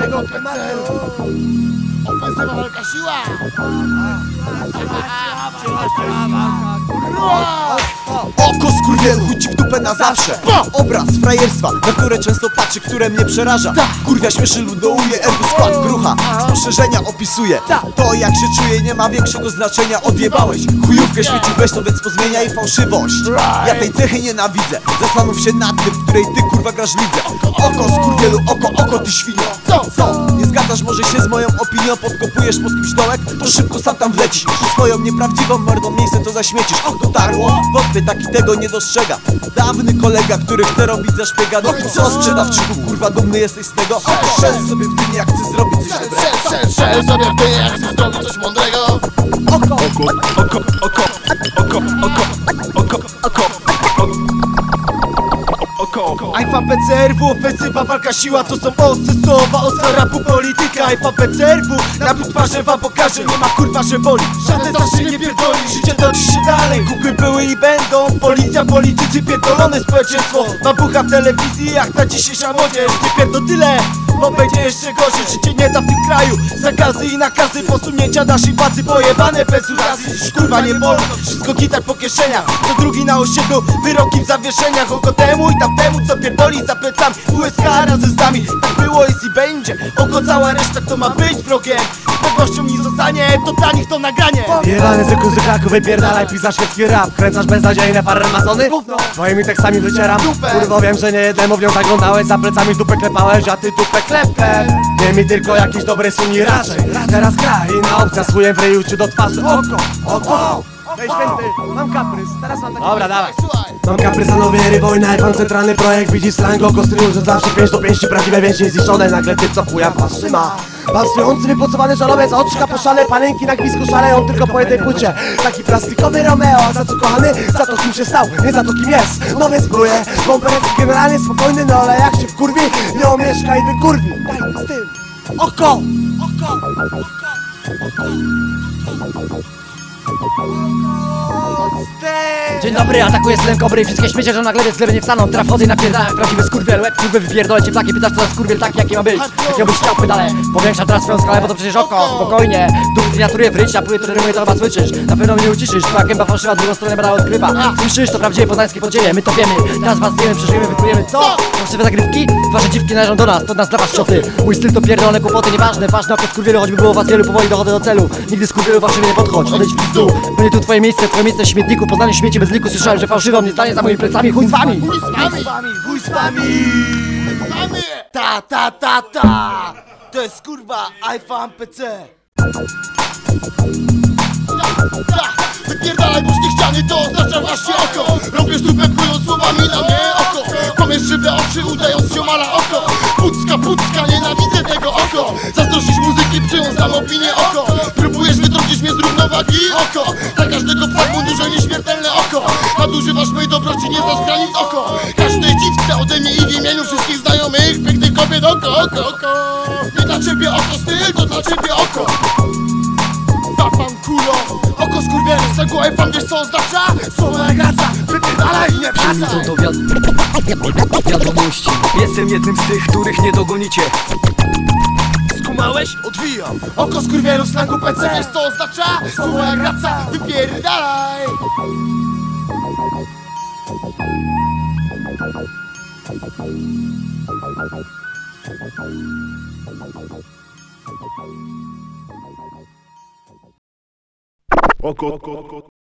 tego PCL Walka siła! Oko skurwielu, chuj ci w dupę na zawsze. Obraz frajerstwa, na które często patrzy, które mnie przeraża. Kurwia śmieszy, ludołuje, ergo skład grucha. Spostrzeżenia opisuje To jak się czuję nie ma większego znaczenia. Odjebałeś, chujówkę świecił weź to więc pozmieniaj fałszywość. Ja tej cechy nienawidzę. Zastanów się nad tym, w której ty kurwa grasz lidze. Oko skurwielu, oko, oko ty świnio. Co, co? Nie zgadzasz może się z moją opinią Podkopujesz pod kimś dołek, to szybko sam tam wlecisz. Swoją nieprawdziwą mordą miejsce to zaśmiecisz. Dotarło? Wątpię taki tego nie dostrzega. Dawny kolega, który chce robić za szpiega. No i co sprzedawczyku, kurwa dumny jesteś z tego? Szel sobie w tym jak chcę zrobić coś dobrego. szel, szel, szel sobie w ty jak chcesz zrobić coś mądrego. Oko, oko, oko, oko, oko, oko, oko, oko. Ajfa PCRW, ofensywa, walka, siła To są ostre słowa, ostra rapu, polityka. Ajfa PCRW, napój twarzy wam pokaże Nie ma kurwa, że boli, żaden za się nie pierdoli Życie toczy się dalej, kupy były i będą Policja, politycy, pierdolone społeczeństwo. Babucha w telewizji, jak ta dzisiejsza młodzież. Nie pierdo tyle, bo będzie jeszcze gorzej. Życie nie da w tym kraju, zakazy i nakazy. Posunięcia naszej władzy, pojebane bez urazy. Kurwa nie wolno, wszystko gitar po kieszeniach. Co drugi na osiedlu, wyroki w zawieszeniach. Oko temu i tamtemu, co pierdoli za plecami USK razem z nami, tak było jest i będzie Oko cała reszta, kto ma być wrogiem. Z pewnością nie zostanie, to dla nich to nagranie. Jebany zyku zykaku, wypierdalaj, pisasz szwedzki rap. Kręcasz beznadziejne farmazony? Moimi tekstami wycieram. Kurwo wiem, że nie jednemu w nią zaglądałeś Za plecami dupę klepałeś, a ty dupę klep klep Nie mi tylko jakiś dobry suni raczej. Teraz kraj, inna opcja, swojem w ryju ci do twarzy. Oko, oko. Ej święty, mam kaprys, teraz mam taki Dobra, dawaj Mam kaprysa nowy wojna, jak mam centralny projekt Widzisz slang, oko strylu, że zawsze pięść do pięści Prawdziwe więzi zniszczone, nagle ty co chuja patrzyma Balsujący, wypocowany żalowiec, oczka poszale Panenki na gwizdku szaleją tylko po jednej płycie Taki plastikowy Romeo, za co kochany? Za to kim się stał, nie za to kim jest Nowe zbroje, kompetencji generalnie spokojny No ale jak się wkurwi, nie omieszka i wykurwi Daj z tym Oko! Oko! Dzień dobry, atakuję z kobry Wszystkie śmiecie, że nagle z nie wstaną. Teraz wchodzę i napierdalam jak prawdziwy skurwiel. Łeb kurwy wypierdolę cię plaki. Pytasz co za skurwiel taki jaki ma być. Jakiego byś chciał pedale Powiększam teraz swoją skalę, bo to przecież oko. Spokojnie, duch miniaturuję w ryć Napłynie to rymuje, to chyba słyszysz Na pewno mnie uciszysz. Twoja gęba fałszywa, drugą stronę bada odkrywa. Słyszysz, to prawdziwe poznańskie podziemie. My to wiemy, teraz was zjemy, przeżyjemy, wyplujemy Co? Fałszywe zagrywki? Wasze dziwki należą do nas. To nas dla was Mój styl to pierdolone kłopoty, nieważne Ważne oko skurwielu, choćby było was wielu Powoli dochodzę do celu. Nigdy skurwielu nie podchodź. Odejdź w Bo nie tu twoje miejsce, twoje miejsce w śmietniku Poznanie śmieci bez liku. Słyszałem, że fałszywą nie stanie za moimi plecami. Chuj z wami! chuj z wami, Chuj z wami! z wami! Ta, ta, ta, ta! To jest kurwa iPhone PC! Tak, wypierdalaj boczkie ściany, to oznacza właśnie oko. Robisz dupę plując słowami na mnie oko. Kłamiesz żywe oczy, udając ziomala oko. Pucka, pucka, nienawidzę tego oko. Zazdrościsz muzyki, przyjąc nam opinię oko mnie z oko Dla każdego psa w mundurze nieśmiertelne oko. Nadużywasz mojej dobroci, nie znasz granic oko. Każdej dziwce ode mnie i w imieniu wszystkich znajomych. Pięknych kobiet oko, oko, oko. Nie dla ciebie oko styl, to dla ciebie oko. Zapam kulo, oko skurwielu, z tego iPhone wiesz co oznacza? Słowo jak raca, wypierdalaj nie wracaj to wiad... wiadomości. Jestem jednym z tych, których nie dogonicie Skumałeś? Odwijam Oko skurwielu, slangu PC, wiesz co oznacza? Słowo jak raca, wypierdalaj Oko, oko, oko.